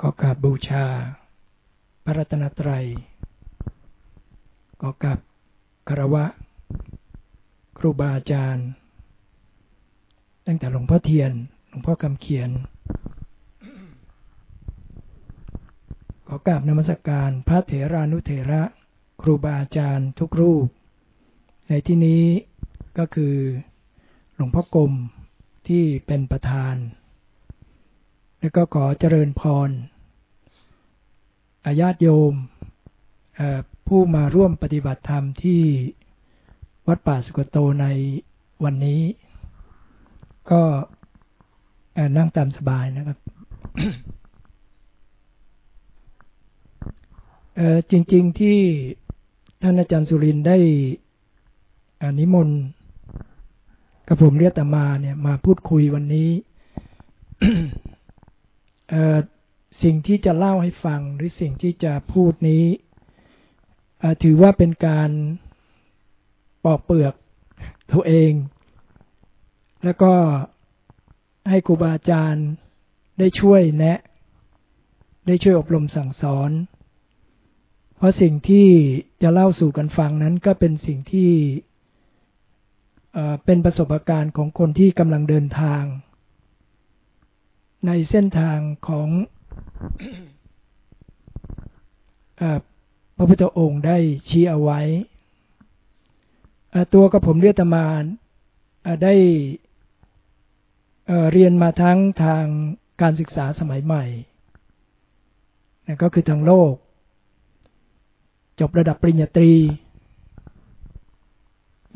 ขอกราบบูชา พระรัตนตรัย ขอกราบคารวะ ครูบาอาจารย์ ตั้งแต่หลวงพ่อเทียน หลวงพ่อคำเขียน ขอกราบนมัสกการ พระเถรานุเถระ ครูบาอาจารย์ทุกรูป ในที่นี้ก็คือหลวงพ่อกรมที่เป็นประธาน แล้วก็ขอเจริญพรอาญาติโยมผู้มาร่วมปฏิบัติธรรมที่วัดป่าสุกโตในวันนี้ ก็นั่งตามสบายนะครับจริง ๆที่ท่านอาจารย์สุรินได้อนิมนต์กับผมเรียกแต่มาเนี่ยมาพูดคุยวันนี้ สิ่งที่จะเล่าให้ฟังหรือสิ่งที่จะพูดนี้ถือว่าเป็นการปอกเปลือกตัวเอง แล้วก็ให้ครูบาอาจารย์ได้ช่วยแนะ ได้ช่วยอบรมสั่งสอน เพราะสิ่งที่จะเล่าสู่กันฟังนั้นก็เป็นสิ่งที่เป็นประสบการณ์ของคนที่กำลังเดินทาง ในเส้นทางของพระพุทธองค์ได้ชี้เอาไว้ ตัวกับผมเรียตมาได้เรียนมาทั้งทางการศึกษาสมัยใหม่ ก็คือทางโลก จบระดับปริญญาตรี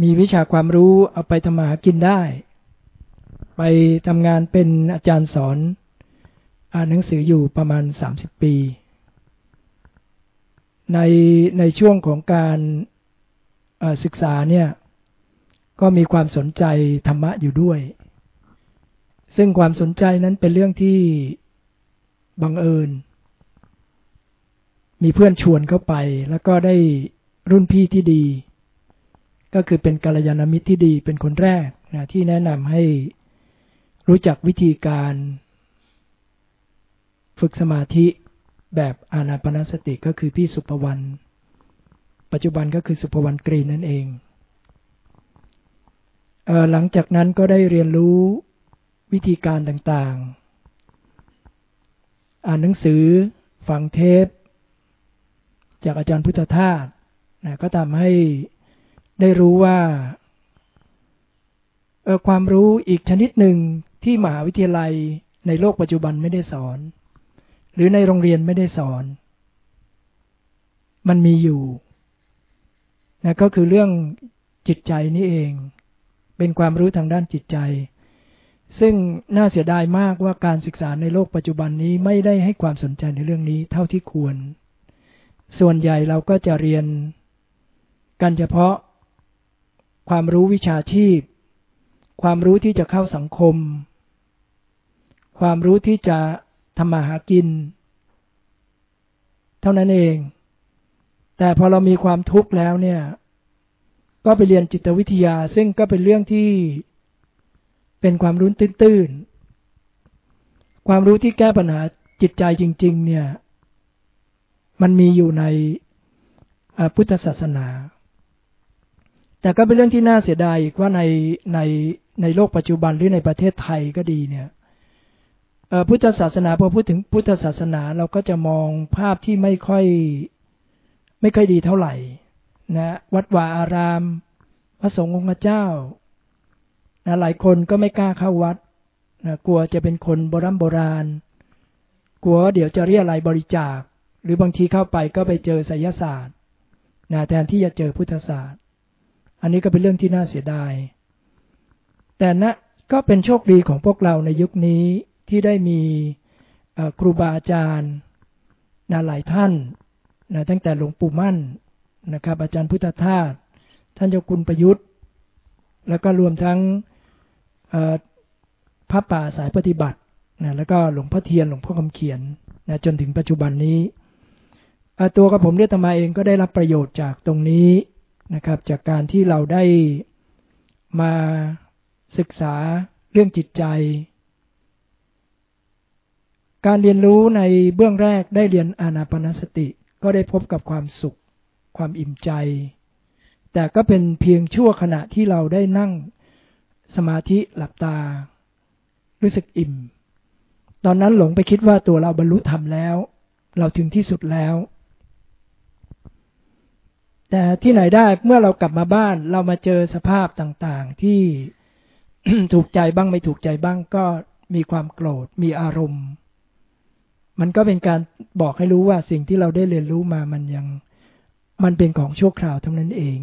มีวิชาความรู้เอาไปทำมาหากินได้ ไปทำงานเป็นอาจารย์สอน อ่านหนังสืออยู่ประมาณสามสิบปี ในในช่วงของการศึกษาเนี่ย ก็มีความสนใจธรรมะอยู่ด้วย ซึ่งความสนใจนั้นเป็นเรื่องที่บังเอิญ มีเพื่อนชวนเข้าไป แล้วก็ได้รุ่นพี่ที่ดี ก็คือเป็นกัลยาณมิตรที่ดีเป็นคนแรกนะที่แนะนำให้ รู้จักวิธีการฝึกสมาธิแบบอานาปนสติก็คือพี่สุภวรรณปัจจุบันก็คือสุภวรรณกรีนนั่นเองเออหลังจากนั้นก็ได้เรียนรู้วิธีการต่างๆ อ่านหนังสือฟังเทป จากอาจารย์พุทธทาสนะก็ทำให้ได้รู้ว่าความรู้อีกชนิดหนึ่ง ที่มหาวิทยาลัยในโลกปัจจุบันไม่ได้สอน หรือในโรงเรียนไม่ได้สอน มันมีอยู่นะก็คือเรื่องจิตใจนี่เอง เป็นความรู้ทางด้านจิตใจ ซึ่งน่าเสียดายมากว่าการศึกษาในโลกปัจจุบันนี้ไม่ได้ให้ความสนใจในเรื่องนี้เท่าที่ควร ส่วนใหญ่เราก็จะเรียนกันเฉพาะความรู้วิชาชีพ ความรู้ที่จะเข้าสังคม ความรู้ที่จะทำมาหากิน เท่านั้นเอง แต่พอเรามีความทุกข์แล้วเนี่ย ก็ไปเรียนจิตวิทยา ซึ่งก็เป็นเรื่องที่เป็นความรู้ตื้นๆ ความรู้ที่แก้ปัญหาจิตใจจริง ๆ เนี่ย มันมีอยู่ในพุทธศาสนา แต่ก็เป็นเรื่องที่น่าเสียดายอีกว่าในในในโลกปัจจุบันหรือในประเทศไทยก็ดีเนี่ย พุทธศาสนาพอพูดถึงพุทธศาสนาเราก็จะมองภาพที่ไม่ค่อยไม่ค่อยดีเท่าไหร่นะวัดวาอาราม พระสงฆ์องค์เจ้านะหลายคนก็ไม่กล้าเข้าวัดนะกลัวจะเป็นคนโบรโบราณ กลัวเดี๋ยวจะเรียอะไรบริจาค หรือบางทีเข้าไปก็ไปเจอไสยศาสตร์นะแทนที่จะเจอพุทธศาสตร์ อันนี้ก็เป็นเรื่องที่น่าเสียดาย แต่นะก็เป็นโชคดีของพวกเราในยุคนี้ ที่ได้มีครูบาอาจารย์นะหลายท่านนะตั้งแต่หลวงปู่มั่นนะครับ อาจารย์พุทธทาสท่านเจ้าคุณประยุทธ์ แล้วก็รวมทั้งพระป่าสายปฏิบัตินะแล้วก็หลวงพ่อเทียนหลวงพ่อคำเขียนนะจนถึงปัจจุบันนี้ ตัวกับผมเรียตมาเองก็ได้รับประโยชน์จากตรงนี้นะครับ จากการที่เราได้มาศึกษาเรื่องจิตใจ การเรียนรู้ในเบื้องแรกได้เรียนอานาปนสติ ก็ได้พบกับความสุข ความอิ่มใจ แต่ก็เป็นเพียงชั่วขณะที่เราได้นั่งสมาธิหลับตา รู้สึกอิ่ม ตอนนั้นหลงไปคิดว่าตัวเราบรรลุธรรมแล้ว เราถึงที่สุดแล้ว แต่ที่ไหนได้เมื่อเรากลับมาบ้าน เรามาเจอสภาพต่างๆ ที่ถูกใจบ้างไม่ถูกใจบ้างก็มีความโกรธ มีอารมณ์ มันก็เป็นการบอกให้รู้ว่าสิ่งที่เราได้เรียนรู้มามันยังมันเป็นของชั่วคราวเทั้งนั้นเอง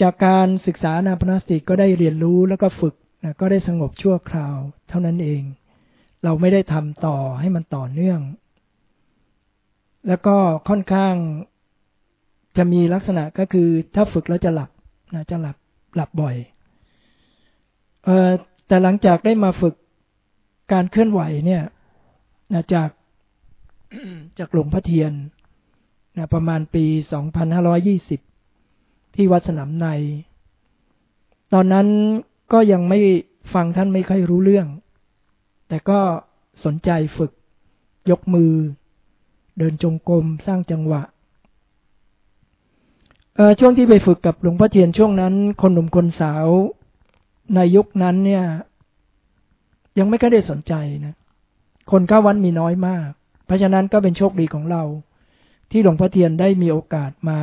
จากการศึกษานาพนาสติก็ได้เรียนรู้แล้วก็ฝึกนะก็ได้สงบชั่วคราวเท่านั้นเอง เราไม่ได้ทำต่อให้มันต่อเนื่อง แล้วก็ค่อนข้างจะมีลักษณะก็คือถ้าฝึกแล้วจะหลับนะจะหลับหลับบ่อยเออแต่หลังจากได้มาฝึก การเคลื่อนไหวเนี่ยนะจากจากหลวงพ่อเทียนนะประมาณปี 2520 ที่วัดสนามใน ตอนนั้นก็ยังไม่ฟังท่านไม่ค่อยรู้เรื่อง แต่ก็สนใจฝึกยกมือ เดินจงกรมสร้างจังหวะช่วงที่ไปฝึกกับหลวงพ่อเทียนช่วงนั้น คนหนุ่มคนสาวในยุคนั้นเนี่ย ยังไม่ค่อยได้สนใจนะ คนเข้าวันมีน้อยมาก เพราะฉะนั้นก็เป็นโชคดีของเรา ที่หลวงพ่อเทียนได้มีโอกาสมา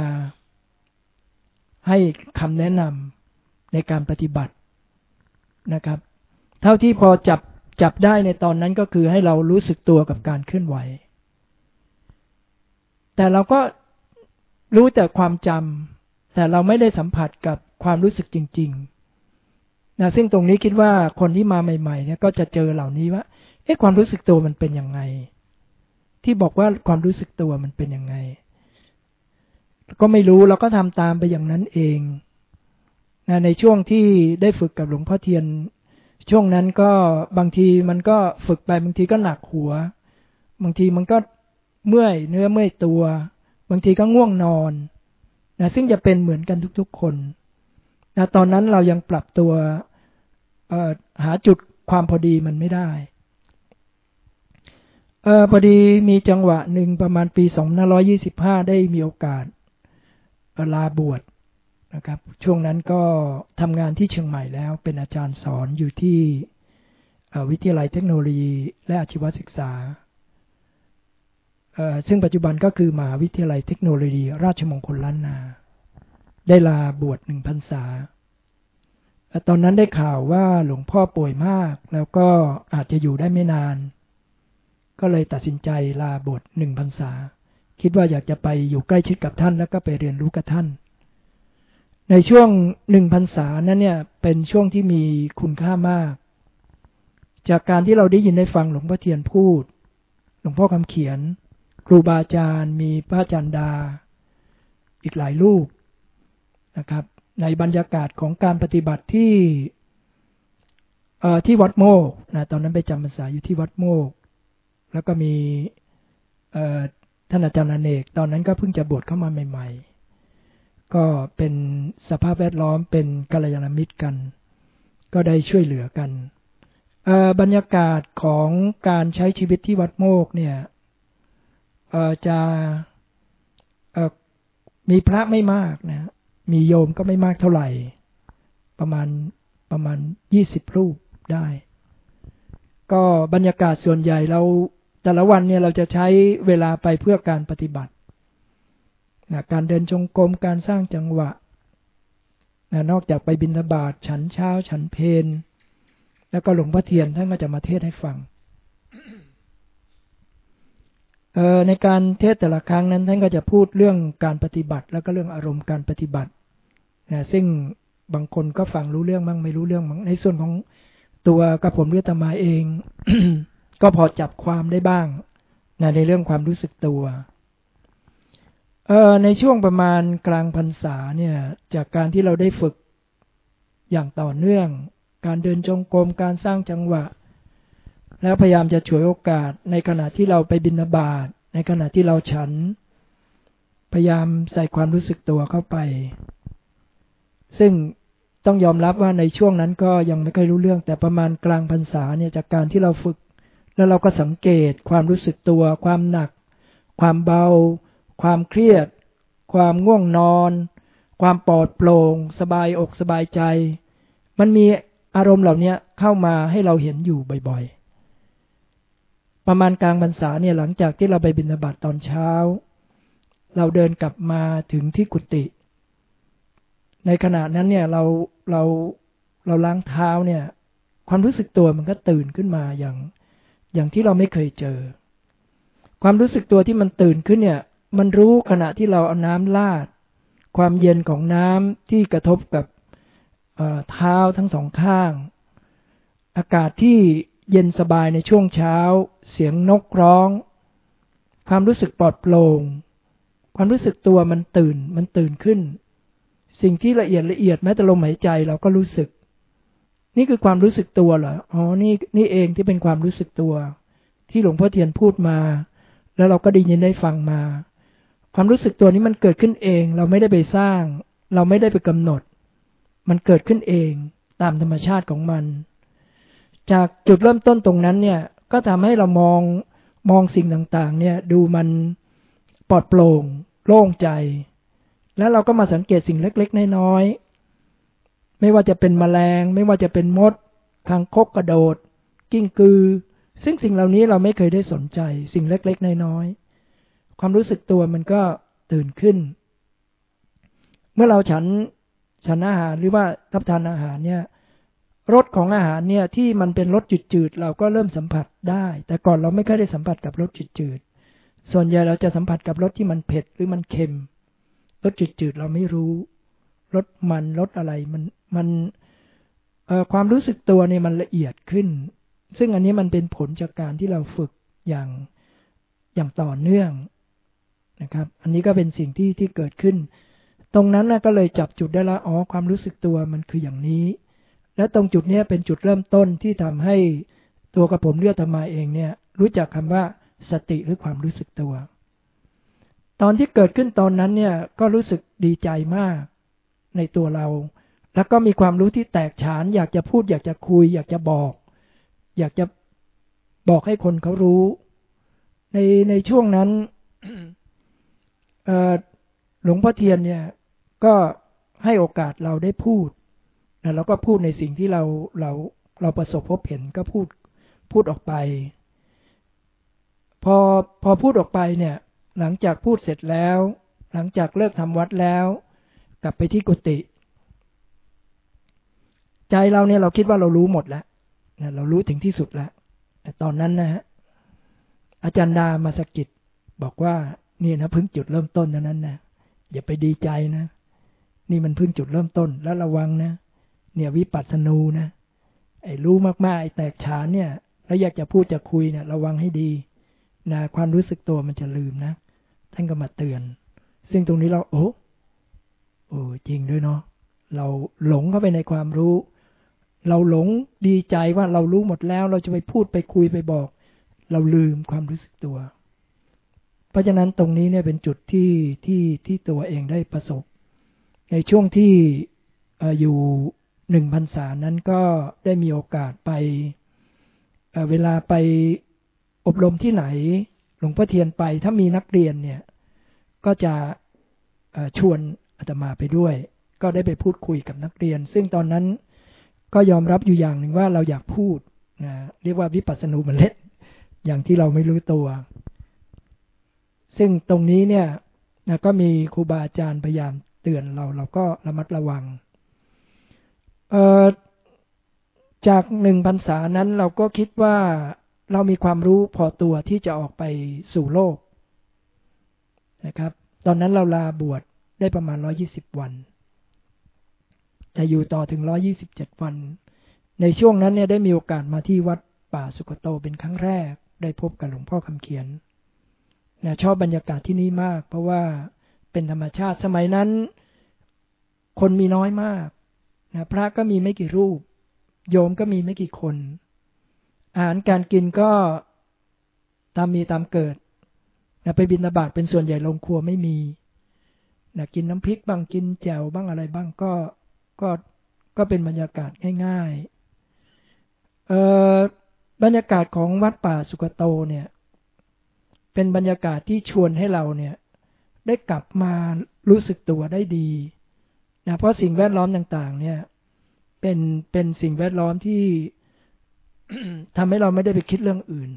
ให้คำแนะนำในการปฏิบัตินะครับ เท่าที่พอจับจับได้ในตอนนั้นก็คือให้เรารู้สึกตัวกับการเคลื่อนไหว แต่เราก็รู้แต่ความจำแต่เราไม่ได้สัมผัสกับความรู้สึกจริง ๆ นะซึ่งตรงนี้คิดว่าคนที่มาใหม่ๆเนี่ยก็จะเจอเหล่านี้ว่าเอ๊ะความรู้สึกตัวมันเป็นยังไง ที่บอกว่าความรู้สึกตัวมันเป็นยังไง ก็ไม่รู้เราก็ทำตามไปอย่างนั้นเองนะในช่วงที่ได้ฝึกกับหลวงพ่อเทียน ช่วงนั้นก็บางทีมันก็ฝึกไปบางทีก็หนักหัว บางทีมันก็เมื่อยเนื้อเมื่อยตัว บางทีก็ง่วงนอนนะซึ่งจะเป็นเหมือนกันทุกๆคน นะตอนนั้นเรายังปรับตัวหาจุดความพอดีมันไม่ได้ออพอดีมีจังหวะหนึ่งประมาณปีสองพันร้อยี่สิบห้าได้มีโอกาสลาบวชนะครับ ช่วงนั้นก็ทำงานที่เชียงใหม่แล้ว เป็นอาจารย์สอนอยู่ที่วิทยาลัยเทคโนโลยี และอาชีวศึกษา ซึ่งปัจจุบันก็คือมหาวิทยาลัยเทคโนโลยี ราชมงคลล้านนา ได้ลาบวชหนึ่งพรรษา ตอนนั้นได้ข่าวว่าหลวงพ่อป่วยมาก แล้วก็อาจจะอยู่ได้ไม่นาน ก็เลยตัดสินใจลาบวชหนึ่งพรรษา คิดว่าอยากจะไปอยู่ใกล้ชิดกับท่านแล้วก็ไปเรียนรู้กับท่าน ในช่วงหนึ่งพรรษานั้นเนี่ย เป็นช่วงที่มีคุณค่ามาก จากการที่เราได้ยินได้ฟังหลวงพ่อเทียนพูด หลวงพ่อคำเขียน ครูบาอาจารย์ มีพระอาจารย์ดา อีกหลายลูก นะครับ ในบรรยากาศของการปฏิบัติที่ที่วัดโมกนะตอนนั้นไปจำพรรษาอยู่ที่วัดโมก แล้วก็มีท่านอาจารย์อเนก ตอนนั้นก็เพิ่งจะบวชเข้ามาใหม่ ๆ ก็เป็นสภาพแวดล้อมเป็นกัลยาณมิตรกัน ก็ได้ช่วยเหลือกันบรรยากาศของการใช้ชีวิตที่วัดโมกเนี่ยจะมีพระไม่มากนะ มีโยมก็ไม่มากเท่าไหร่ ประมาณประมาณยี่สิบรูปได้ ก็บรรยากาศส่วนใหญ่เราแต่ละวันเนี่ยเราจะใช้เวลาไปเพื่อการปฏิบัตินะการเดินจงกรมการสร้างจังหวะนะนอกจากไปบิณฑบาตฉันเช้าฉันเพนแล้วก็หลวงพ่อเทียนท่านก็จะมาเทศให้ฟัง ในการเทศแต่ละครั้งนั้นท่านก็จะพูดเรื่องการปฏิบัติ แล้วก็เรื่องอารมณ์การปฏิบัตินะซึ่งบางคนก็ฟังรู้เรื่องบ้างไม่รู้เรื่องบ้างในส่วนของตัวกระผมเรือตมาเอง ก็พอจับความได้บ้างนะในเรื่องความรู้สึกตัวเออในช่วงประมาณกลางพรรษาเนี่ย จากการที่เราได้ฝึกอย่างต่อเนื่อง การเดินจงกรมการสร้างจังหวะ แล้วพยายามจะฉวยโอกาสในขณะที่เราไปบินาบาตในขณะที่เราฉัน พยายามใส่ความรู้สึกตัวเข้าไป ซึ่งต้องยอมรับว่าในช่วงนั้นก็ยังไม่ค่อยรู้เรื่อง แต่ประมาณกลางพรรษาเนี่ยจากการที่เราฝึก แล้วเราก็สังเกตความรู้สึกตัว ความหนัก ความเบา ความเครียด ความง่วงนอน ความปลอดโปร่งสบายอกสบายใจ มันมีอารมณ์เหล่านี้เข้ามาให้เราเห็นอยู่บ่อยๆ ประมาณกลางพรรษาเนี่ยหลังจากที่เราไปบิณฑบาตตอนเช้า เราเดินกลับมาถึงที่กุฏิในขณะนั้นเนี่ยเราเราเราล้างเท้าเนี่ย ความรู้สึกตัวมันก็ตื่นขึ้นมาอย่างอย่างที่เราไม่เคยเจอ ความรู้สึกตัวที่มันตื่นขึ้นเนี่ย มันรู้ขณะที่เราเอาน้ำลาด ความเย็นของน้ำที่กระทบกับเท้าทั้งสองข้าง อากาศที่เย็นสบายในช่วงเช้า เสียงนกร้อง ความรู้สึกปลอดโปร่งความรู้สึกตัวมันตื่นมันตื่นขึ้น สิ่งที่ละเอียดละเอียดแม้แต่ลมหายใจเราก็รู้สึก นี่คือความรู้สึกตัวเหรออ๋อนี่นี่เองที่เป็นความรู้สึกตัว ที่หลวงพ่อเทียนพูดมา แล้วเราก็ได้ยินได้ฟังมา ความรู้สึกตัวนี้มันเกิดขึ้นเอง เราไม่ได้ไปสร้าง เราไม่ได้ไปกำหนด มันเกิดขึ้นเองตามธรรมชาติของมัน จากจุดเริ่มต้นตรงนั้นเนี่ย ก็ทำให้เรามองมองสิ่งต่างๆ เนี่ย ดูมันปลอดโปร่ง โล่งใจ แล้วเราก็มาสังเกตสิ่งเล็ก ๆ น้อยๆไม่ว่าจะเป็นแมลง ไม่ว่าจะเป็นมดคางคกกระโดด กิ้งกือ ซึ่งสิ่งเหล่านี้เราไม่เคยได้สนใจ สิ่งเล็กๆ น้อยๆความรู้สึกตัวมันก็ตื่นขึ้น เมื่อเราฉันฉันอาหารหรือว่ารับทานอาหารเนี่ย รสของอาหารเนี่ยที่มันเป็นรสจืดๆเราก็เริ่มสัมผัสได้ แต่ก่อนเราไม่เคยได้สัมผัสกับรสจืดๆส่วนใหญ่เราจะสัมผัสกับรสที่มันเผ็ดหรือมันเค็มรสจืดๆเราไม่รู้รสมันรสอะไรมันมันความรู้สึกตัวเนี่ยมันละเอียดขึ้น ซึ่งอันนี้มันเป็นผลจากการที่เราฝึกอย่างอย่างต่อเนื่องนะครับ อันนี้ก็เป็นสิ่งที่ที่เกิดขึ้น ตรงนั้นนะก็เลยจับจุดได้ละอ๋อความรู้สึกตัวมันคืออย่างนี้ และตรงจุดนี้เป็นจุดเริ่มต้นที่ทำให้ตัวกระผมเลือดธรรมาเองเนี่ย รู้จักคำว่าสติหรือความรู้สึกตัว ตอนที่เกิดขึ้นตอนนั้นเนี่ยก็รู้สึกดีใจมากในตัวเรา แล้วก็มีความรู้ที่แตกฉาน อยากจะพูด อยากจะคุย อยากจะบอก อยากจะบอกให้คนเขารู้ ในในช่วงนั้นหลวงพ่อเทียนเนี่ย ก็ให้โอกาสเราได้พูด แล้วก็พูดในสิ่งที่เราเราเราประสบพบเห็นก็พูดพูดออกไป พอพอพูดออกไปเนี่ย หลังจากพูดเสร็จแล้ว หลังจากเลิกทำวัดแล้ว กลับไปที่กุฏิใจเราเนี่ยเราคิดว่าเรารู้หมดแล้วนะเรารู้ถึงที่สุดแล้วตอนนั้นนะฮะอาจารย์ดามาสกิดบอกว่านี่นะเพึ่งจุดเริ่มต้นเท่านั้นนะอย่าไปดีใจนะ นี่มันเพึ่งจุดเริ่มต้นแล้วระวังนะ เนี่ยวิปัสสนูนะไอ้รู้มากๆไอ้แตกฉานเนี่ย แล้วอยากจะพูดจะคุยเนี่ยระวังให้ดีนะความรู้สึกตัวมันจะลืมนะ ท่านก็มาเตือน ซึ่งตรงนี้เราโอ้โอ้จริงด้วยเนาะเราหลงเข้าไปในความรู้ เราหลงดีใจว่าเรารู้หมดแล้ว เราจะไปพูดไปคุยไปบอก เราลืมความรู้สึกตัว เพราะฉะนั้นตรงนี้เนี่ยเป็นจุดที่ที่ที่ตัวเองได้ประสบ ในช่วงที่อยู่ หนึ่งพรรษานั้นก็ได้มีโอกาสไปเวลาไปอบรมที่ไหน หลวงพ่อเทียนไปถ้ามีนักเรียนเนี่ย ก็จะชวนอาตมาไปด้วย ก็ได้ไปพูดคุยกับนักเรียน ซึ่งตอนนั้นก็ยอมรับอยู่อย่างหนึ่งว่าเราอยากพูดนะเรียกว่าวิปัสสนูมันเล็ดอย่างที่เราไม่รู้ตัว ซึ่งตรงนี้เนี่ยนะก็มีครูบาอาจารย์พยายามเตือนเราเราก็ระมัดระวัง จากหนึ่งพรรษานั้นเราก็คิดว่าเรามีความรู้พอตัวที่จะออกไปสู่โลกนะครับ ตอนนั้นเราลาบวชได้ประมาณร้อยี่สิบวัน จะอยู่ต่อถึงร้อยี่สิบเจ็ดวัน ในช่วงนั้นเนี่ยได้มีโอกาสมาที่วัดป่าสุกโตเป็นครั้งแรก ได้พบกับหลวงพ่อคำเขียนนะชอบบรรยากาศที่นี่มาก เพราะว่าเป็นธรรมชาติสมัยนั้น คนมีน้อยมาก นะพระก็มีไม่กี่รูป โยมก็มีไม่กี่คน อาหารการกินก็ตามมีตามเกิดนะไปบินตบาตเป็นส่วนใหญ่ลงครัวไม่มีนะกินน้ำพริกบ้างกินแจ่วบ้างอะไรบ้างก็ก็ก็เป็นบรรยากาศง่ายๆเออบรรยากาศของวัดป่าสุกโตเนี่ย เป็นบรรยากาศที่ชวนให้เราเนี่ย ได้กลับมารู้สึกตัวได้ดี นะเพราะสิ่งแวดล้อมต่าง ๆ เนี่ย เป็นเป็นสิ่งแวดล้อมที่ทำให้เราไม่ได้ไปคิดเรื่องอื่น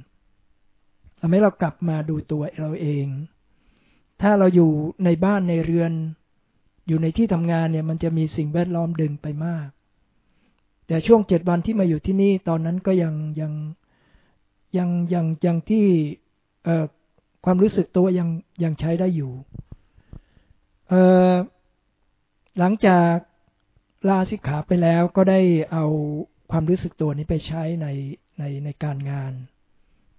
ทำให้เรากลับมาดูตัวเราเอง ถ้าเราอยู่ในบ้านในเรือน อยู่ในที่ทำงานเนี่ย มันจะมีสิ่งแวดล้อมดึงไปมาก แต่ช่วงเจ็ดวันที่มาอยู่ที่นี่ตอนนั้นก็ยังยังยังยังยังที่เอ่อความรู้สึกตัวยังยังใช้ได้อยู่ เอ่อ หลังจากลาสิกขาไปแล้วก็ได้เอาความรู้สึกตัวนี้ไปใช้ในในในการงาน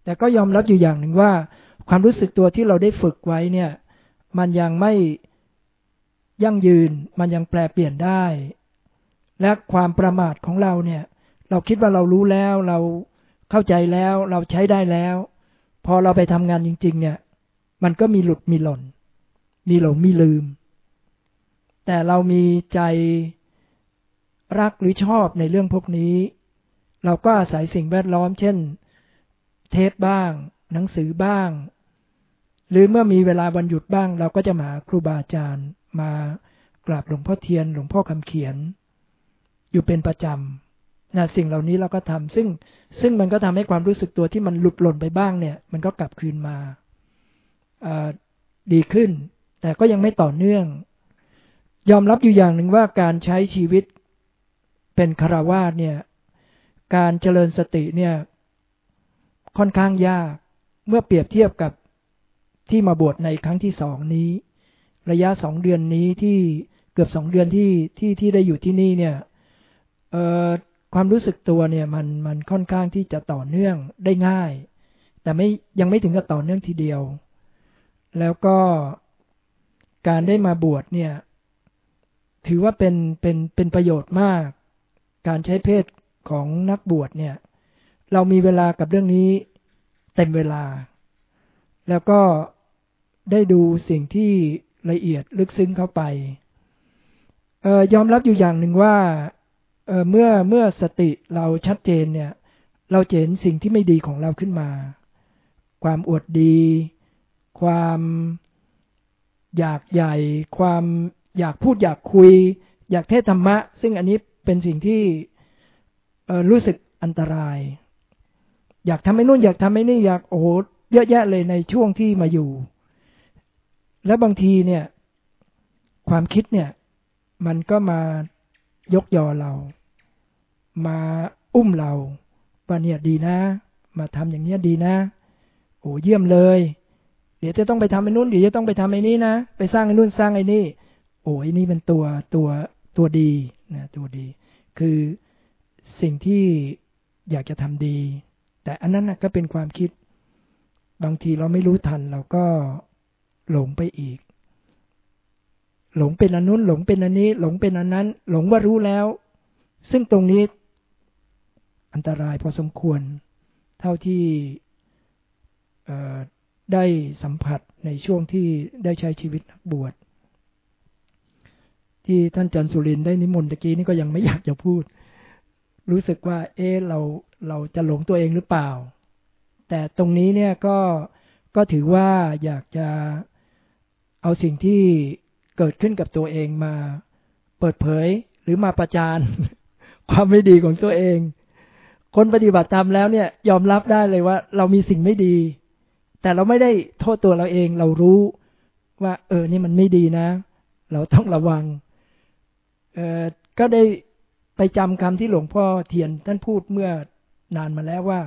แต่ก็ยอมรับอยู่อย่างหนึ่งว่า ความรู้สึกตัวที่เราได้ฝึกไว้เนี่ย มันยังไม่ยั่งยืน มันยังแปลเปลี่ยนได้ และความประมาทของเราเนี่ย เราคิดว่าเรารู้แล้ว เราเข้าใจแล้ว เราใช้ได้แล้ว พอเราไปทำงานจริง ๆ เนี่ย มันก็มีหลุดมีหล่น มีหลงมีลืม แต่เรามีใจรักหรือชอบในเรื่องพวกนี้ เราก็อาศัยสิ่งแวดล้อม เช่น เทปบ้าง หนังสือบ้าง หรือเมื่อมีเวลาวันหยุดบ้าง เราก็จะมาครูบาอาจารย์ มากราบหลวงพ่อเทียน หลวงพ่อคำเขียน อยู่เป็นประจำนะสิ่งเหล่านี้เราก็ทำซึ่งซึ่งมันก็ทำให้ความรู้สึกตัวที่มันหลุดหล่นไปบ้างเนี่ย มันก็กลับคืนมาดีขึ้น แต่ก็ยังไม่ต่อเนื่อง ยอมรับอยู่อย่างหนึ่งว่าการใช้ชีวิตเป็นคารวาสเนี่ย การเจริญสติเนี่ย ค่อนข้างยาก เมื่อเปรียบเทียบกับที่มาบวชในครั้งที่สองนี้ ระยะสองเดือนนี้ที่เกือบสองเดือนที่ที่ที่ได้อยู่ที่นี่เนี่ยเอ่อความรู้สึกตัวเนี่ย มันมันค่อนข้างที่จะต่อเนื่องได้ง่าย แต่ไม่ยังไม่ถึงกับต่อเนื่องทีเดียว แล้วก็การได้มาบวชเนี่ย ถือว่าเป็นเป็นเป็นประโยชน์มาก การใช้เพศของนักบวชเนี่ย เรามีเวลากับเรื่องนี้เต็มเวลา แล้วก็ได้ดูสิ่งที่ละเอียดลึกซึ้งเข้าไปออยอมรับอยู่อย่างหนึ่งว่าเเมื่อเมื่อสติเราชัดเจนเนี่ย เราเห็นสิ่งที่ไม่ดีของเราขึ้นมา ความอวดดี ความอยากใหญ่ ความ อยากพูดอยากคุย อยากเทศธรรมะ ซึ่งอันนี้เป็นสิ่งที่รู้สึกอันตราย อยากทำให้นู่นอยากทำให้นี่อยากโอ้โหเยอะแยะเลยในช่วงที่มาอยู่ แล้วบางทีเนี่ย ความคิดเนี่ย มันก็มายกยอเรา มาอุ้มเราว่าเนี่ยดีนะ มาทำอย่างเนี้ยดีนะโอ้เยี่ยมเลย เดี๋ยวจะต้องไปทำไอ้นู่นเดี๋ยวจะต้องไปทำไอ้นี้นะ ไปสร้างไอ้นู่นสร้างไอ้นี่ โอ้ไอ้นี่เป็นตัวตัวตัวดีนะตัวดี คือสิ่งที่อยากจะทำดี แต่อันนั้นก็เป็นความคิด บางทีเราไม่รู้ทันเราก็หลงไปอีก หลงเป็นอันนู้นหลงเป็นอันนี้ หลงเป็นอันนั้น หลงว่ารู้แล้ว ซึ่งตรงนี้อันตรายพอสมควร เท่าที่ได้สัมผัสในช่วงที่ได้ใช้ชีวิตนักบวช ที่ท่านจันสุรินได้นิมนต์ตะกี้นี่ก็ยังไม่อยากจะพูด รู้สึกว่า เออเราเราจะหลงตัวเองหรือเปล่า แต่ตรงนี้เนี่ยก็ก็ถือว่าอยากจะเอาสิ่งที่เกิดขึ้นกับตัวเองมาเปิดเผยหรือมาประจานความไม่ดีของตัวเอง คนปฏิบัติธรรมแล้วเนี่ย ยอมรับได้เลยว่า เรามีสิ่งไม่ดี แต่เราไม่ได้โทษตัวเราเอง เรารู้ว่า เออ นี่มันไม่ดีนะ เราต้องระวัง ก็ได้ไปจำคำที่หลวงพ่อเทียนท่านพูดเมื่อนานมาแล้วว่า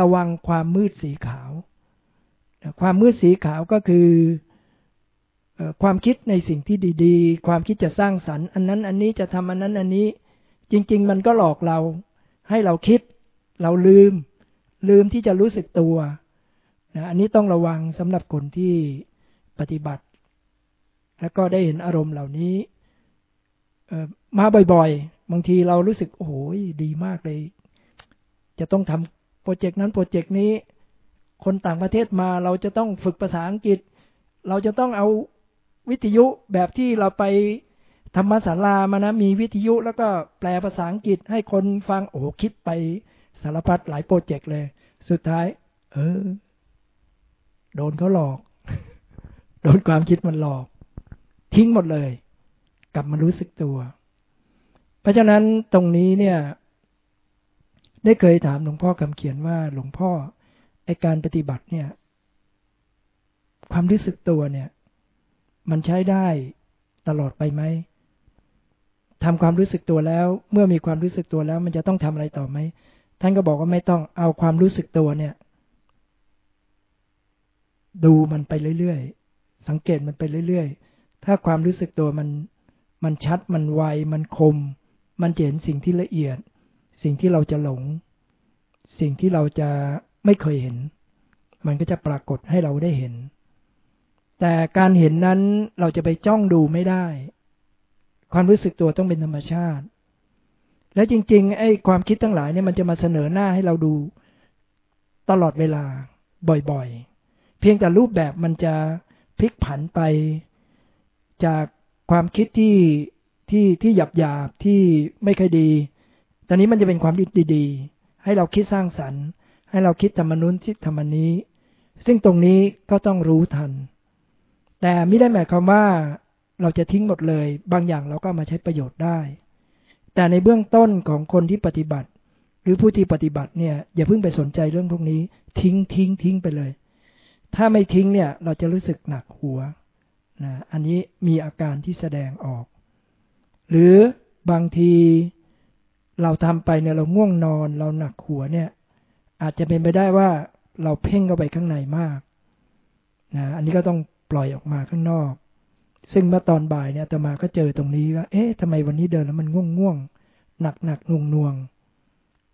ระวังความมืดสีขาว ความมืดสีขาวก็คือความคิดในสิ่งที่ดี ๆ ความคิดจะสร้างสรรค์ อันนั้นอันนี้จะทำอันนั้นอันนี้ จริง ๆ มันก็หลอกเรา ให้เราคิด เราลืม ลืมที่จะรู้สึกตัวนะอันนี้ต้องระวังสำหรับคนที่ปฏิบัติ แล้วก็ได้เห็นอารมณ์เหล่านี้ มาบ่อยๆ บางทีเรารู้สึกโอ้โหดีมากเลย จะต้องทำโปรเจกต์นั้นโปรเจกต์นี้ คนต่างประเทศมาเราจะต้องฝึกภาษาอังกฤษ เราจะต้องเอาวิทยุแบบที่เราไปธรรมศาลามานะ มีวิทยุแล้วก็แปลภาษาอังกฤษให้คนฟังโอ้คิดไปสารพัดหลายโปรเจกต์เลย สุดท้าย เออ โดนเขาหลอก โดนความคิดมันหลอก ทิ้งหมดเลย กลับมารู้สึกตัว เพราะฉะนั้นตรงนี้เนี่ย ได้เคยถามหลวงพ่อคำเขียนว่าหลวงพ่อไอการปฏิบัติเนี่ย ความรู้สึกตัวเนี่ย มันใช้ได้ตลอดไปไหมทำความรู้สึกตัวแล้ว เมื่อมีความรู้สึกตัวแล้ว มันจะต้องทำอะไรต่อไหมท่านก็บอกว่าไม่ต้องเอาความรู้สึกตัวเนี่ย ดูมันไปเรื่อยๆสังเกตมันไปเรื่อยๆถ้าความรู้สึกตัวมัน มันชัดมันไวมันคม มันเห็นสิ่งที่ละเอียด สิ่งที่เราจะหลง สิ่งที่เราจะไม่เคยเห็น มันก็จะปรากฏให้เราได้เห็น แต่การเห็นนั้นเราจะไปจ้องดูไม่ได้ ความรู้สึกตัวต้องเป็นธรรมชาติ และจริงๆไอ้ความคิดทั้งหลายเนี่ยมันจะมาเสนอหน้าให้เราดูตลอดเวลาบ่อยๆ เพียงแต่รูปแบบมันจะพลิกผันไปจาก ความคิดที่ที่ที่หยาบหยาบที่ไม่ค่อยดี ตอนนี้มันจะเป็นความคิดดีๆ ให้เราคิดสร้างสรรค์ ให้เราคิดธรรมนุนคิดธรรมนี้ ซึ่งตรงนี้ก็ต้องรู้ทัน แต่ไม่ได้หมายความว่าเราจะทิ้งหมดเลย บางอย่างเราก็มาใช้ประโยชน์ได้ แต่ในเบื้องต้นของคนที่ปฏิบัติ หรือผู้ที่ปฏิบัติเนี่ย อย่าเพิ่งไปสนใจเรื่องพวกนี้ ทิ้งทิ้งทิ้งไปเลย ถ้าไม่ทิ้งเนี่ย เราจะรู้สึกหนักหัว นะอันนี้มีอาการที่แสดงออก หรือบางทีเราทำไปเนี่ยเราง่วงนอน เราหนักหัวเนี่ย อาจจะเป็นไปได้ว่าเราเพ่งเข้าไปข้างในมากนะอันนี้ก็ต้องปล่อยออกมาข้างนอก ซึ่งเมื่อตอนบ่ายเนี่ยตมาก็เจอตรงนี้ว่า เอ๊ะทำไมวันนี้เดินแล้วมันง่วงง่วงหนักหนักน่วงน่วง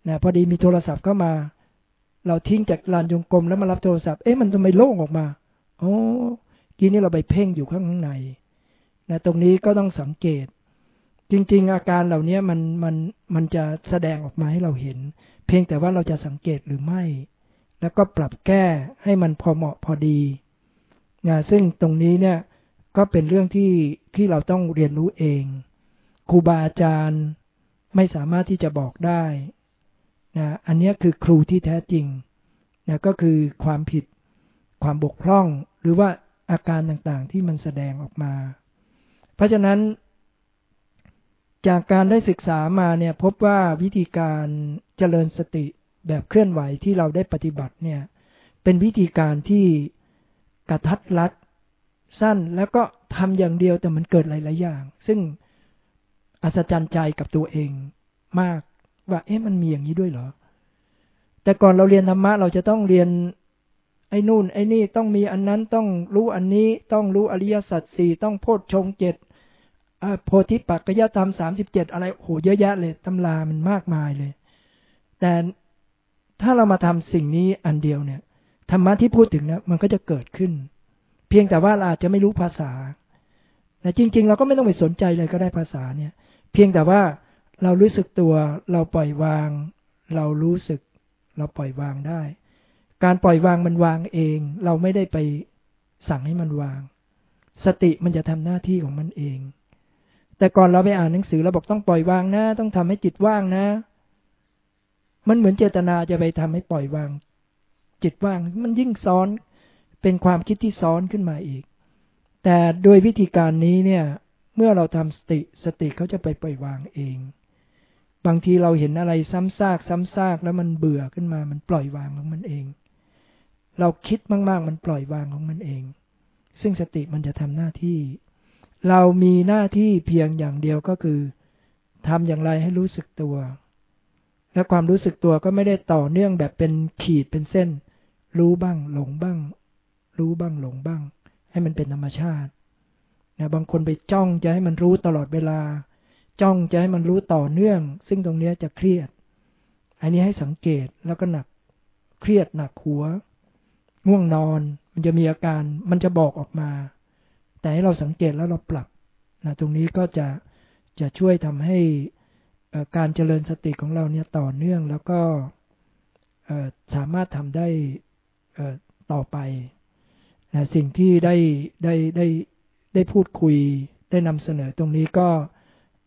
นะพอดีมีโทรศัพท์เข้ามา เราทิ้งจากลานจงกรมแล้วมารับโทรศัพท์ เอ๊ะมันทำไมโล่งออกมา โอ้ กีนี้เราไปเพ่งอยู่ข้างในนะตรงนี้ก็ต้องสังเกต จริง ๆ อาการเหล่านี้มันมันมันจะแสดงออกมาให้เราเห็น เพียงแต่ว่าเราจะสังเกตหรือไม่ แล้วก็ปรับแก้ให้มันพอเหมาะพอดีนะซึ่งตรงนี้เนี่ยก็เป็นเรื่องที่ที่เราต้องเรียนรู้เองครูบาอาจารย์ไม่สามารถที่จะบอกได้นะอันนี้คือครูที่แท้จริงนะก็คือความผิดความบกพร่อง หรือว่า อาการต่างๆที่มันแสดงออกมา เพราะฉะนั้น จากการได้ศึกษามาเนี่ยพบว่าวิธีการเจริญสติแบบเคลื่อนไหวที่เราได้ปฏิบัติเนี่ยเป็นวิธีการที่กระทัดรัดสั้นแล้วก็ทำอย่างเดียวแต่มันเกิดหลาย ๆ อย่าง ซึ่งอัศจรรย์ใจกับตัวเองมากว่าเอ๊ะมันมีอย่างนี้ด้วยเหรอ แต่ก่อนเราเรียนธรรมะเราจะต้องเรียน ไอ้นู่น ไอ้นี่ต้องมีอันนั้นต้องรู้อันนี้ต้องรู้อริยสัจสี่ต้องโพชฌงเจ็ดโพธิปัจจยธรรมสามสิบเจ็ดอะไรโหเยอะแยะเลยตำรามันมากมายเลย แต่ถ้าเรามาทำสิ่งนี้อันเดียวเนี่ยธรรมะที่พูดถึงเนี่ยมันก็จะเกิดขึ้น เพียงแต่ว่าเราอาจจะไม่รู้ภาษาแต่จริง ๆ เราก็ไม่ต้องไปสนใจเลยก็ได้ภาษาเนี่ย เพียงแต่ว่าเรารู้สึกตัว เราปล่อยวาง เรารู้สึก เราปล่อยวางได้ การปล่อยวางมันวางเอง เราไม่ได้ไปสั่งให้มันวาง สติมันจะทำหน้าที่ของมันเอง แต่ก่อนเราไปอ่านหนังสือเราบอกต้องปล่อยวางนะ ต้องทำให้จิตว่างนะ มันเหมือนเจตนาจะไปทำให้ปล่อยวาง จิตว่าง มันยิ่งซ้อนเป็นความคิดที่ซ้อนขึ้นมาอีก แต่โดยวิธีการนี้เนี่ย เมื่อเราทำสติสติเขาจะไปปล่อยวางเองบางทีเราเห็นอะไรซ้ำซากซ้ำซากแล้วมันเบื่อขึ้นมา มันปล่อยวางของมันเอง เราคิดมาก ๆ มันปล่อยวางของมันเอง ซึ่งสติมันจะทำหน้าที่ เรามีหน้าที่เพียงอย่างเดียวก็คือทำอย่างไรให้รู้สึกตัว และความรู้สึกตัวก็ไม่ได้ต่อเนื่องแบบเป็นขีดเป็นเส้น รู้บ้าง หลงบ้าง รู้บ้างหลงบ้าง ให้มันเป็นธรรมชาตินะบางคนไปจ้องจะให้มันรู้ตลอดเวลา จ้องจะให้มันรู้ต่อเนื่อง ซึ่งตรงนี้จะเครียด อันนี้ให้สังเกตแล้วก็หนัก เครียดหนักหัว ง่วงนอน มันจะมีอาการ มันจะบอกออกมา แต่ให้เราสังเกตแล้วเราปรับนะตรงนี้ก็จะจะช่วยทำให้การเจริญสติของเราเนี่ยต่อเนื่องแล้วก็สามารถทำได้ต่อไปนะสิ่งที่ได้ได้ได้ได้พูดคุยได้นำเสนอตรงนี้ก็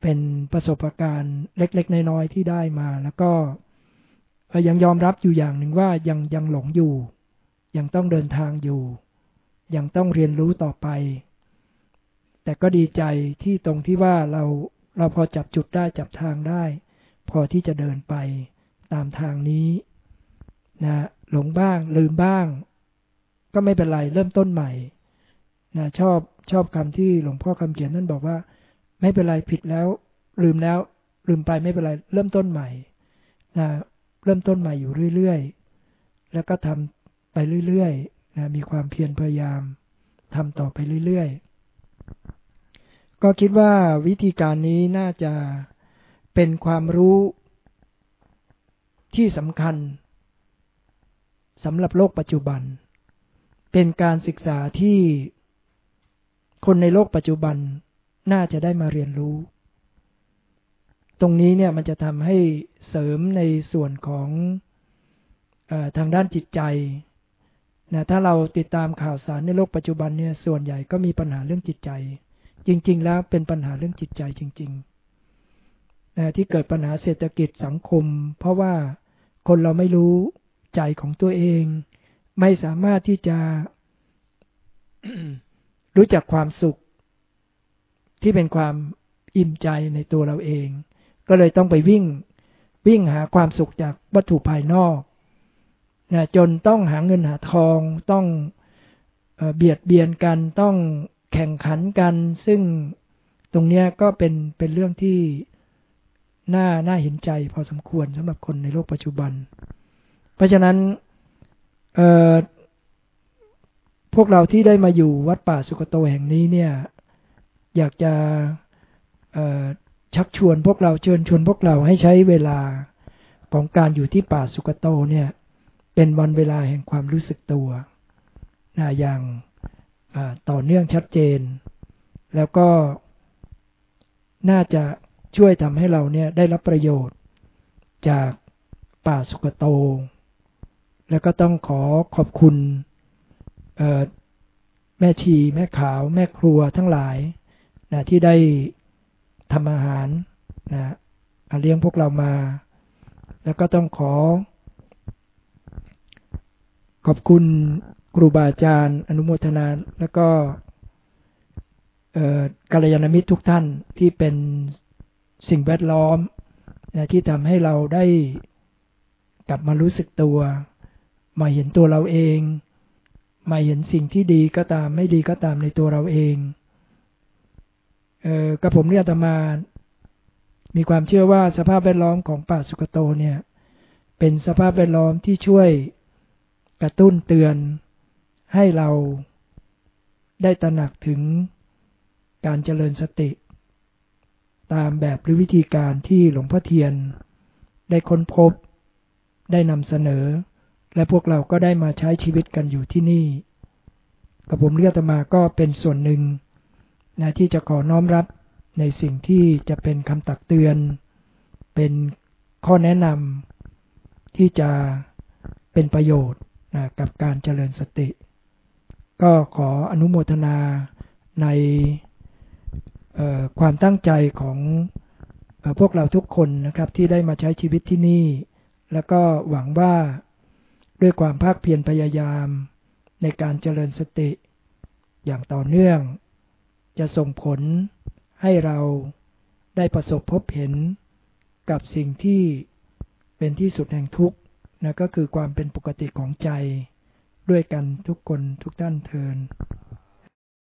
เป็นประสบการณ์เล็ก ๆ น้อยๆที่ได้มา แล้วก็ยังยอมรับอยู่อย่างหนึ่งว่ายังยังหลงอยู่ ยังต้องเดินทางอยู่ ยังต้องเรียนรู้ต่อไป แต่ก็ดีใจที่ตรงที่ว่าเราเราพอจับจุดได้จับทางได้ พอที่จะเดินไปตามทางนี้นะหลงบ้างลืมบ้าง ก็ไม่เป็นไรเริ่มต้นใหม่นะชอบชอบคำที่หลวงพ่อคำเขียนนั่นบอกว่า ไม่เป็นไรผิดแล้ว ลืมแล้ว ลืมไปไม่เป็นไร เริ่มต้นใหม่นะเริ่มต้นใหม่อยู่เรื่อยๆ แล้วก็ทำ ไปเรื่อยๆนะมีความเพียรพยายามทำต่อไปเรื่อยๆ ก็คิดว่าวิธีการนี้น่าจะเป็นความรู้ที่สำคัญสำหรับโลกปัจจุบัน เป็นการศึกษาที่คนในโลกปัจจุบันน่าจะได้มาเรียนรู้ ตรงนี้เนี่ยมันจะทำให้เสริมในส่วนของอทางด้านจิตใจ นะถ้าเราติดตามข่าวสารในโลกปัจจุบันเนี่ยส่วนใหญ่ก็มีปัญหาเรื่องจิตใจ จริง ๆ แล้วเป็นปัญหาเรื่องจิตใจจริงๆนะที่เกิดปัญหาเศรษฐกิจสังคม เพราะว่าคนเราไม่รู้ใจของตัวเอง ไม่สามารถที่จะรู้จักความสุข ที่เป็นความอิ่มใจในตัวเราเอง ก็เลยต้องไปวิ่ง วิ่งหาความสุขจากวัตถุภายนอก นะจนต้องหาเงินหาทองต้องเบียดเบียนกันต้องแข่งขันกัน ซึ่งตรงนี้ก็เป็นเป็นเรื่องที่น่าน่าเห็นใจพอสมควรสำหรับคนในโลกปัจจุบัน เพราะฉะนั้นพวกเราที่ได้มาอยู่วัดป่าสุกโตแห่งนี้เนี่ย อยากจะชักชวนพวกเราเชิญชวนพวกเราให้ใช้เวลาของการอยู่ที่ป่าสุกโตเนี่ย เป็นวันเวลาแห่งความรู้สึกตัวนะอย่างต่อเนื่องชัดเจน แล้วก็น่าจะช่วยทำให้เราเนี่ยได้รับประโยชน์จากป่าสุกโต แล้วก็ต้องขอขอบคุณแม่ชีแม่ขาว แม่ครัวทั้งหลายนะที่ได้ทำอาหารนะเลี้ยงพวกเรามา แล้วก็ต้องขอ ขอบคุณครูบาอาจารย์ อนุโมทนา แล้วก็กัลยาณมิตรทุกท่านที่เป็นสิ่งแวดล้อมนะที่ทำให้เราได้กลับมารู้สึกตัว มาเห็นตัวเราเอง มาเห็นสิ่งที่ดีก็ตาม ไม่ดีก็ตามในตัวเราเองเออกระผมเรียตมา มีความเชื่อว่าสภาพแวดล้อมของป่าสุกโตเนี่ย เป็นสภาพแวดล้อมที่ช่วย กระตุ้นเตือนให้เราได้ตระหนักถึงการเจริญสติ ตามแบบหรือวิธีการที่หลวงพ่อเทียน ได้ค้นพบ ได้นำเสนอ และพวกเราก็ได้มาใช้ชีวิตกันอยู่ที่นี่ กับผมเรียกตมาก็เป็นส่วนหนึ่งนะที่จะขอน้อมรับในสิ่งที่จะเป็นคำตักเตือน เป็นข้อแนะนำที่จะเป็นประโยชน์ กับการเจริญสติ ก็ขออนุโมทนาในความตั้งใจของพวกเราทุกคนนะครับที่ได้มาใช้ชีวิตที่นี่ แล้วก็หวังว่าด้วยความภาคเพียรพยายามในการเจริญสติอย่างต่อเนื่อง จะส่งผลให้เราได้ประสบพบเห็นกับสิ่งที่เป็นที่สุดแห่งทุกข์ นะก็คือความเป็นปกติของใจด้วยกันทุกคนทุกท่านเทิน